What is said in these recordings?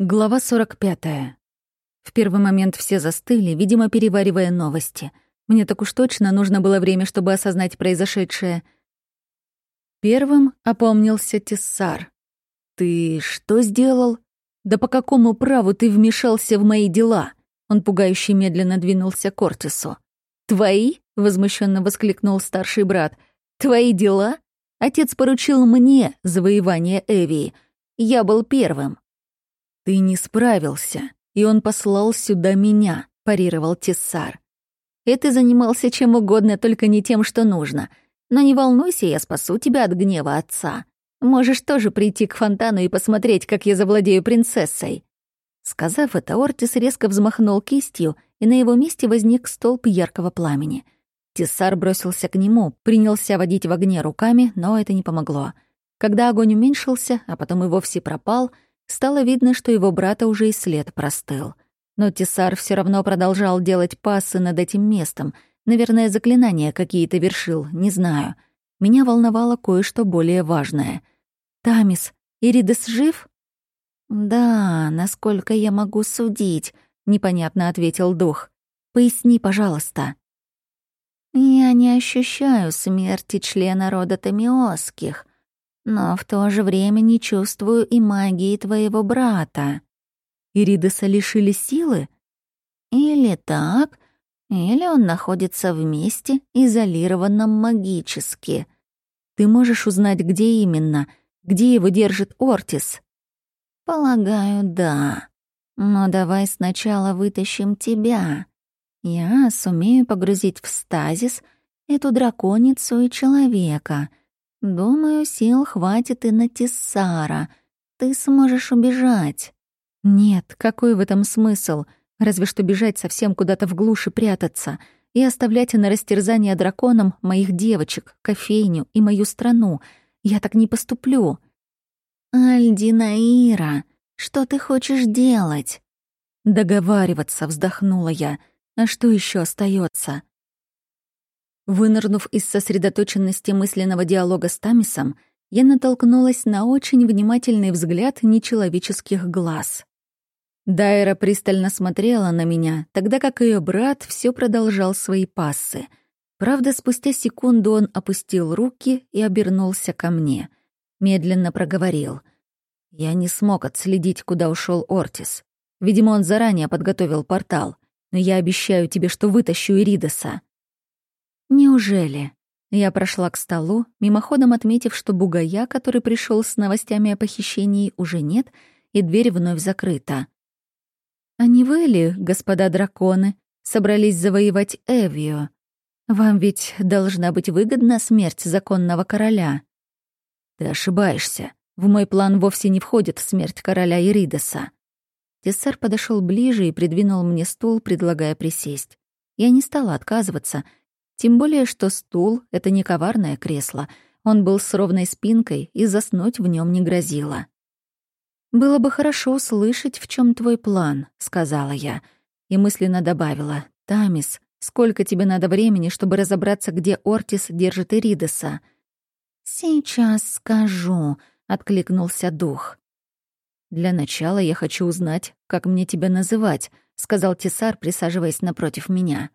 Глава 45. В первый момент все застыли, видимо, переваривая новости. Мне так уж точно нужно было время, чтобы осознать произошедшее. Первым опомнился Тессар. «Ты что сделал? Да по какому праву ты вмешался в мои дела?» Он пугающе медленно двинулся к Ортису. «Твои?» — возмущенно воскликнул старший брат. «Твои дела? Отец поручил мне завоевание Эвии. Я был первым. «Ты не справился, и он послал сюда меня», — парировал Тессар. «И ты занимался чем угодно, только не тем, что нужно. Но не волнуйся, я спасу тебя от гнева отца. Можешь тоже прийти к фонтану и посмотреть, как я завладею принцессой». Сказав это, Ортис резко взмахнул кистью, и на его месте возник столб яркого пламени. Тессар бросился к нему, принялся водить в огне руками, но это не помогло. Когда огонь уменьшился, а потом и вовсе пропал — Стало видно, что его брата уже и след простыл. Но Тесар все равно продолжал делать пассы над этим местом. Наверное, заклинания какие-то вершил, не знаю. Меня волновало кое-что более важное. «Тамис, Иридес жив?» «Да, насколько я могу судить», — непонятно ответил дух. «Поясни, пожалуйста». «Я не ощущаю смерти члена рода Тамиосских но в то же время не чувствую и магии твоего брата. Иридеса лишили силы? Или так, или он находится вместе, изолированном магически. Ты можешь узнать, где именно, где его держит Ортис? Полагаю, да. Но давай сначала вытащим тебя. Я сумею погрузить в стазис эту драконицу и человека — Думаю, сил хватит и на Тессара. Ты сможешь убежать. Нет, какой в этом смысл? Разве что бежать совсем куда-то в глушь и прятаться и оставлять на растерзание драконам моих девочек, кофейню и мою страну. Я так не поступлю. Альдинаира, что ты хочешь делать? Договариваться, вздохнула я. А что еще остается? Вынырнув из сосредоточенности мысленного диалога с Тамисом, я натолкнулась на очень внимательный взгляд нечеловеческих глаз. Дайра пристально смотрела на меня, тогда как ее брат все продолжал свои пассы. Правда, спустя секунду он опустил руки и обернулся ко мне. Медленно проговорил. Я не смог отследить, куда ушел Ортис. Видимо, он заранее подготовил портал. Но я обещаю тебе, что вытащу Иридоса. Неужели? Я прошла к столу, мимоходом отметив, что бугая, который пришел с новостями о похищении, уже нет, и дверь вновь закрыта. «А не вы ли, господа драконы, собрались завоевать Эвио? Вам ведь должна быть выгодна смерть законного короля». «Ты ошибаешься. В мой план вовсе не входит смерть короля Иридеса». Тессар подошел ближе и придвинул мне стул, предлагая присесть. Я не стала отказываться — тем более, что стул — это не коварное кресло. Он был с ровной спинкой, и заснуть в нем не грозило. «Было бы хорошо услышать, в чем твой план», — сказала я. И мысленно добавила. «Тамис, сколько тебе надо времени, чтобы разобраться, где Ортис держит Иридеса?» «Сейчас скажу», — откликнулся дух. «Для начала я хочу узнать, как мне тебя называть», — сказал Тесар, присаживаясь напротив меня.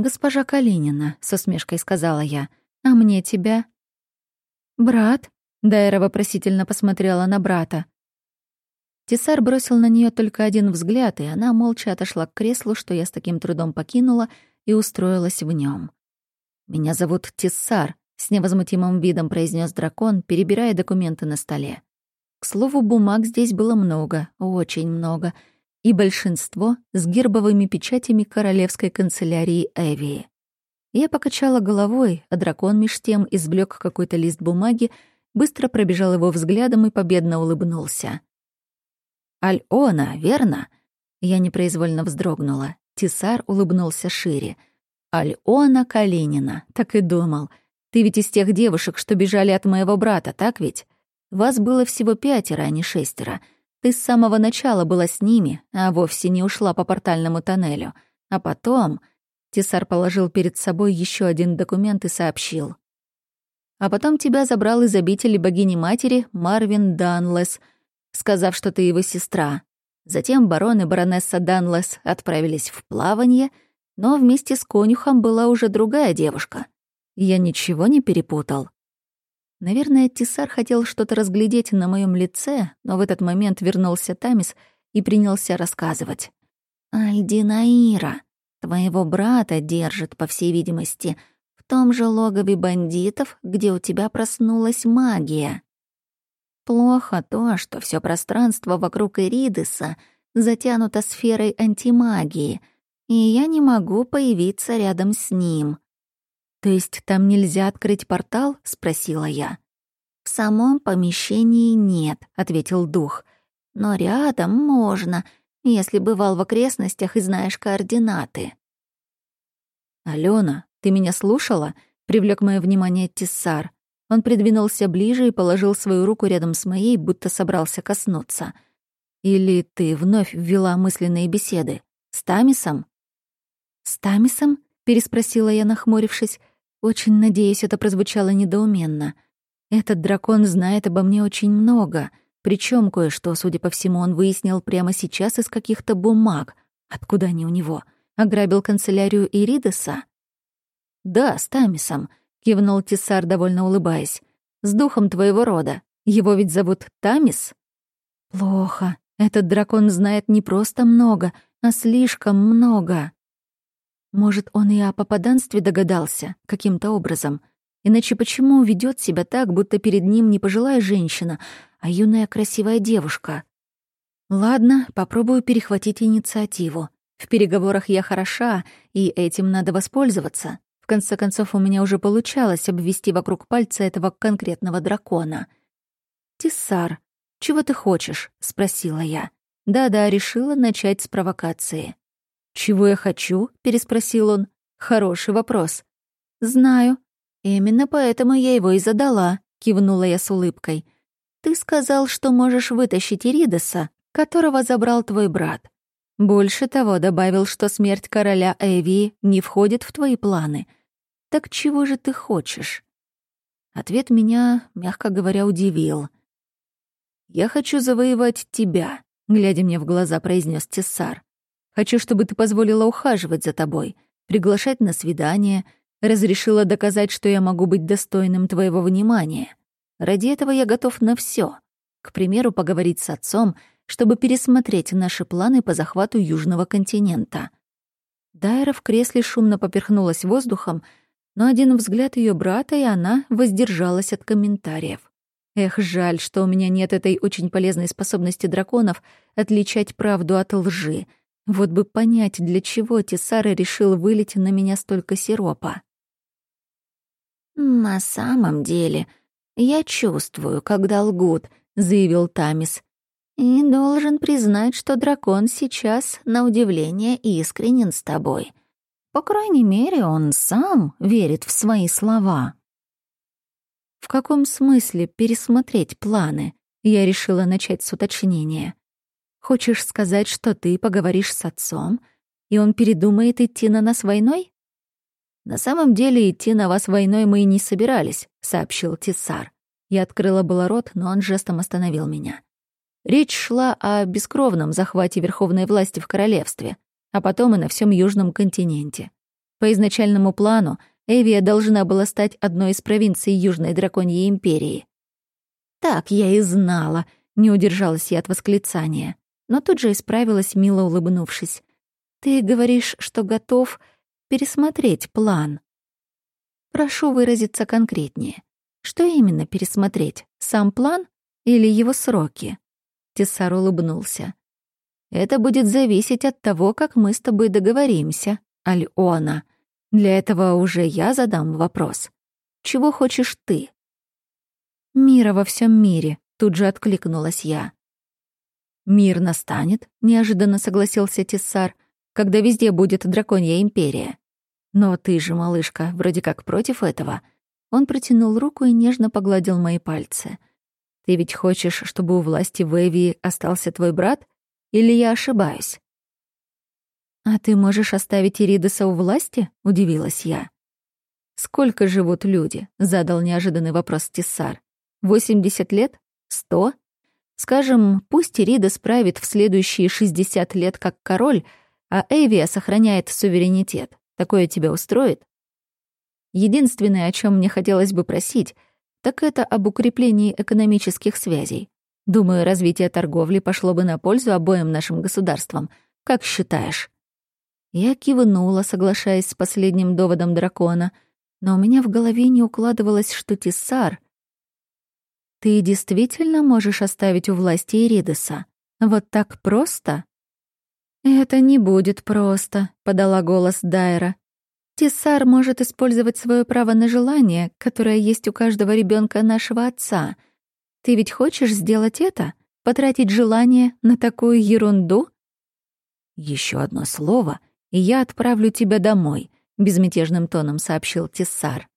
«Госпожа Калинина», — с усмешкой сказала я, — «а мне тебя?» «Брат?» — Дайра вопросительно посмотрела на брата. Тесар бросил на нее только один взгляд, и она молча отошла к креслу, что я с таким трудом покинула, и устроилась в нем. «Меня зовут Тессар», — с невозмутимым видом произнес дракон, перебирая документы на столе. К слову, бумаг здесь было много, очень много — и большинство с гербовыми печатями королевской канцелярии Эвии. Я покачала головой, а дракон меж тем извлек какой-то лист бумаги, быстро пробежал его взглядом и победно улыбнулся. «Альона, верно?» Я непроизвольно вздрогнула. Тисар улыбнулся шире. «Альона Калинина, так и думал. Ты ведь из тех девушек, что бежали от моего брата, так ведь? Вас было всего пятеро, а не шестеро. Ты с самого начала была с ними, а вовсе не ушла по портальному тоннелю. А потом...» Тесар положил перед собой еще один документ и сообщил. «А потом тебя забрал из обители богини-матери Марвин Данлес, сказав, что ты его сестра. Затем барон и баронесса Данлес отправились в плавание, но вместе с конюхом была уже другая девушка. Я ничего не перепутал. Наверное, Тисар хотел что-то разглядеть на моем лице, но в этот момент вернулся Тамис и принялся рассказывать. «Альдинаира, твоего брата держит, по всей видимости, в том же логове бандитов, где у тебя проснулась магия. Плохо то, что все пространство вокруг Иридеса затянуто сферой антимагии, и я не могу появиться рядом с ним. «То есть там нельзя открыть портал?» — спросила я. «В самом помещении нет», — ответил дух. «Но рядом можно, если бывал в окрестностях и знаешь координаты». «Алена, ты меня слушала?» — привлек мое внимание Тессар. Он придвинулся ближе и положил свою руку рядом с моей, будто собрался коснуться. «Или ты вновь ввела мысленные беседы? С Тамисом?» «С Тамисом?» — переспросила я, нахмурившись. Очень надеюсь, это прозвучало недоуменно. Этот дракон знает обо мне очень много, причем кое-что, судя по всему, он выяснил прямо сейчас из каких-то бумаг. Откуда они у него? Ограбил канцелярию Иридеса? «Да, с Тамисом», — кивнул Тисар, довольно улыбаясь. «С духом твоего рода. Его ведь зовут Тамис?» «Плохо. Этот дракон знает не просто много, а слишком много». Может, он и о попаданстве догадался каким-то образом. Иначе почему ведет себя так, будто перед ним не пожилая женщина, а юная красивая девушка? Ладно, попробую перехватить инициативу. В переговорах я хороша, и этим надо воспользоваться. В конце концов, у меня уже получалось обвести вокруг пальца этого конкретного дракона. «Тиссар, чего ты хочешь?» — спросила я. Да-да, решила начать с провокации. «Чего я хочу?» — переспросил он. «Хороший вопрос». «Знаю. Именно поэтому я его и задала», — кивнула я с улыбкой. «Ты сказал, что можешь вытащить Иридеса, которого забрал твой брат. Больше того, добавил, что смерть короля Эвии не входит в твои планы. Так чего же ты хочешь?» Ответ меня, мягко говоря, удивил. «Я хочу завоевать тебя», — глядя мне в глаза, произнес Тессар. Хочу, чтобы ты позволила ухаживать за тобой, приглашать на свидание, разрешила доказать, что я могу быть достойным твоего внимания. Ради этого я готов на все. К примеру, поговорить с отцом, чтобы пересмотреть наши планы по захвату Южного континента. Дайра в кресле шумно поперхнулась воздухом, но один взгляд ее брата, и она воздержалась от комментариев. Эх, жаль, что у меня нет этой очень полезной способности драконов отличать правду от лжи — вот бы понять, для чего Тесара решил вылить на меня столько сиропа. «На самом деле, я чувствую, когда лгут», — заявил Тамис. «И должен признать, что дракон сейчас, на удивление, искренен с тобой. По крайней мере, он сам верит в свои слова». «В каком смысле пересмотреть планы?» Я решила начать с уточнения. Хочешь сказать, что ты поговоришь с отцом, и он передумает идти на нас войной? На самом деле идти на вас войной мы и не собирались, сообщил Тиссар. Я открыла было рот, но он жестом остановил меня. Речь шла о бескровном захвате верховной власти в королевстве, а потом и на всем южном континенте. По изначальному плану Эвия должна была стать одной из провинций Южной Драконьей империи. Так я и знала, не удержалась я от восклицания но тут же исправилась, мило улыбнувшись. «Ты говоришь, что готов пересмотреть план. Прошу выразиться конкретнее. Что именно пересмотреть? Сам план или его сроки?» Тессар улыбнулся. «Это будет зависеть от того, как мы с тобой договоримся, Альона. Для этого уже я задам вопрос. Чего хочешь ты?» «Мира во всем мире», — тут же откликнулась я. «Мир настанет», — неожиданно согласился Тессар, «когда везде будет драконья империя». «Но ты же, малышка, вроде как против этого». Он протянул руку и нежно погладил мои пальцы. «Ты ведь хочешь, чтобы у власти в Эвии остался твой брат? Или я ошибаюсь?» «А ты можешь оставить Иридеса у власти?» — удивилась я. «Сколько живут люди?» — задал неожиданный вопрос Тессар. «Восемьдесят лет? Сто?» Скажем, пусть Ирида справит в следующие 60 лет как король, а Эвия сохраняет суверенитет. Такое тебя устроит? Единственное, о чем мне хотелось бы просить, так это об укреплении экономических связей. Думаю, развитие торговли пошло бы на пользу обоим нашим государствам. Как считаешь?» Я кивнула, соглашаясь с последним доводом дракона, но у меня в голове не укладывалось, что Тиссар — ты действительно можешь оставить у власти Иридеса? Вот так просто? Это не будет просто, подала голос Дайра. Тиссар может использовать свое право на желание, которое есть у каждого ребенка нашего отца. Ты ведь хочешь сделать это? Потратить желание на такую ерунду? Еще одно слово, и я отправлю тебя домой, безмятежным тоном сообщил Тиссар.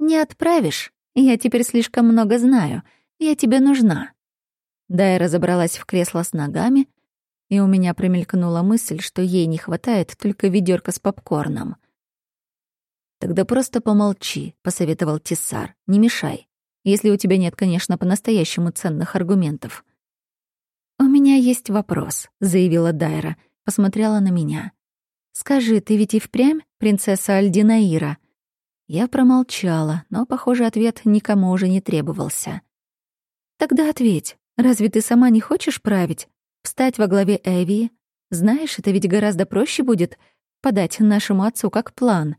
Не отправишь, я теперь слишком много знаю. Я тебе нужна». Дайра разобралась в кресло с ногами, и у меня промелькнула мысль, что ей не хватает только ведерка с попкорном. «Тогда просто помолчи», — посоветовал Тиссар. «Не мешай. Если у тебя нет, конечно, по-настоящему ценных аргументов». «У меня есть вопрос», — заявила Дайра, посмотрела на меня. «Скажи, ты ведь и впрямь принцесса Альдинаира?» Я промолчала, но, похоже, ответ никому уже не требовался. «Тогда ответь, разве ты сама не хочешь править? Встать во главе Эвии? Знаешь, это ведь гораздо проще будет подать нашему отцу как план».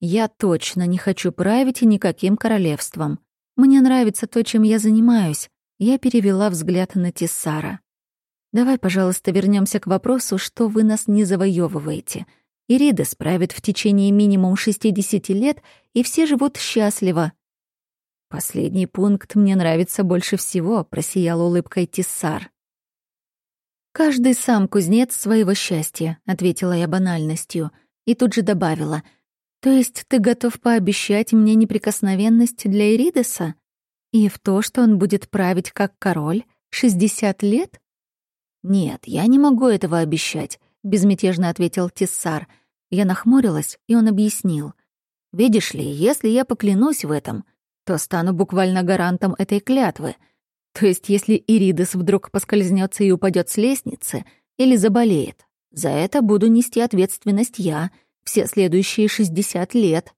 «Я точно не хочу править никаким королевством. Мне нравится то, чем я занимаюсь». Я перевела взгляд на Тессара. «Давай, пожалуйста, вернемся к вопросу, что вы нас не завоевываете. Ирида справит в течение минимум 60 лет, и все живут счастливо. Последний пункт мне нравится больше всего, просиял улыбкой Тиссар. Каждый сам кузнец своего счастья, ответила я банальностью и тут же добавила: то есть ты готов пообещать мне неприкосновенность для Иридеса и в то, что он будет править как король 60 лет? Нет, я не могу этого обещать безмятежно ответил Тиссар. Я нахмурилась, и он объяснил. Видишь ли, если я поклянусь в этом, то стану буквально гарантом этой клятвы. То есть, если Иридес вдруг поскользнется и упадет с лестницы или заболеет, за это буду нести ответственность я все следующие 60 лет.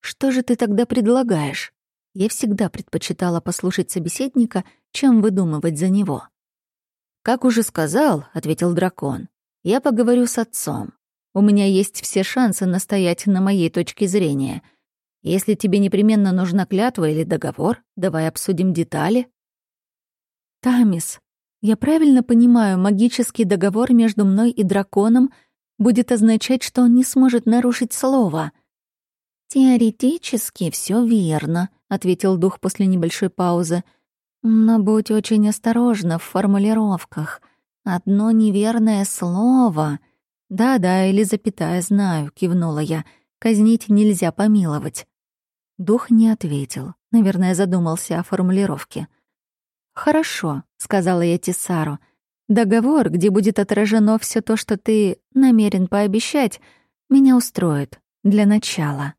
Что же ты тогда предлагаешь? Я всегда предпочитала послушать собеседника, чем выдумывать за него. «Как уже сказал», — ответил дракон, я поговорю с отцом. У меня есть все шансы настоять на моей точке зрения. Если тебе непременно нужна клятва или договор, давай обсудим детали. Тамис, я правильно понимаю, магический договор между мной и драконом будет означать, что он не сможет нарушить слово. Теоретически все верно, ответил дух после небольшой паузы. Но будь очень осторожна в формулировках — Одно неверное слово. Да-да, или запятая, знаю, кивнула я. Казнить нельзя помиловать. Дух не ответил. Наверное, задумался о формулировке. «Хорошо», — сказала я Тисару. «Договор, где будет отражено все то, что ты намерен пообещать, меня устроит. Для начала».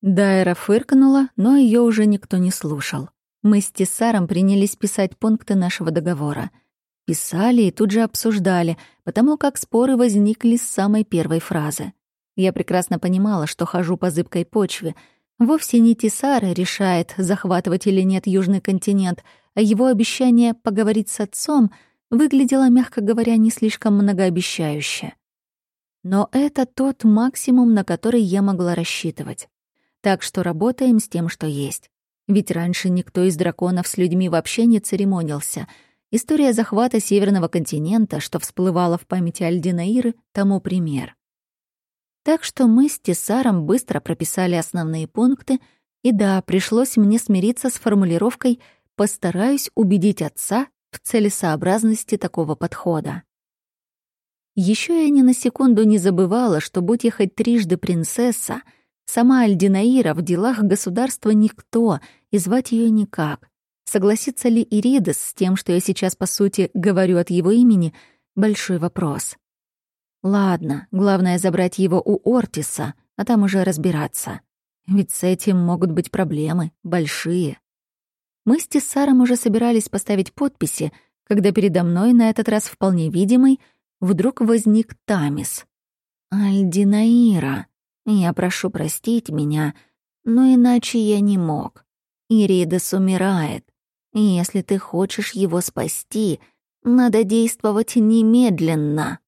Дайра фыркнула, но ее уже никто не слушал. Мы с Тисаром принялись писать пункты нашего договора — Писали и тут же обсуждали, потому как споры возникли с самой первой фразы. Я прекрасно понимала, что хожу по зыбкой почве. Вовсе не Тисара решает, захватывать или нет Южный континент, а его обещание поговорить с отцом выглядело, мягко говоря, не слишком многообещающе. Но это тот максимум, на который я могла рассчитывать. Так что работаем с тем, что есть. Ведь раньше никто из драконов с людьми вообще не церемонился — История захвата Северного континента, что всплывала в памяти Альдинаиры, тому пример. Так что мы с Тесаром быстро прописали основные пункты, и да, пришлось мне смириться с формулировкой «постараюсь убедить отца в целесообразности такого подхода». Еще я ни на секунду не забывала, что будь я хоть трижды принцесса, сама Альдинаира в делах государства никто, и звать ее никак. Согласится ли Иридес с тем, что я сейчас, по сути, говорю от его имени, большой вопрос. Ладно, главное забрать его у Ортиса, а там уже разбираться. Ведь с этим могут быть проблемы, большие. Мы с Тессаром уже собирались поставить подписи, когда передо мной, на этот раз вполне видимый, вдруг возник Тамис. «Альдинаира, я прошу простить меня, но иначе я не мог. Иридас умирает. Если ты хочешь его спасти, надо действовать немедленно».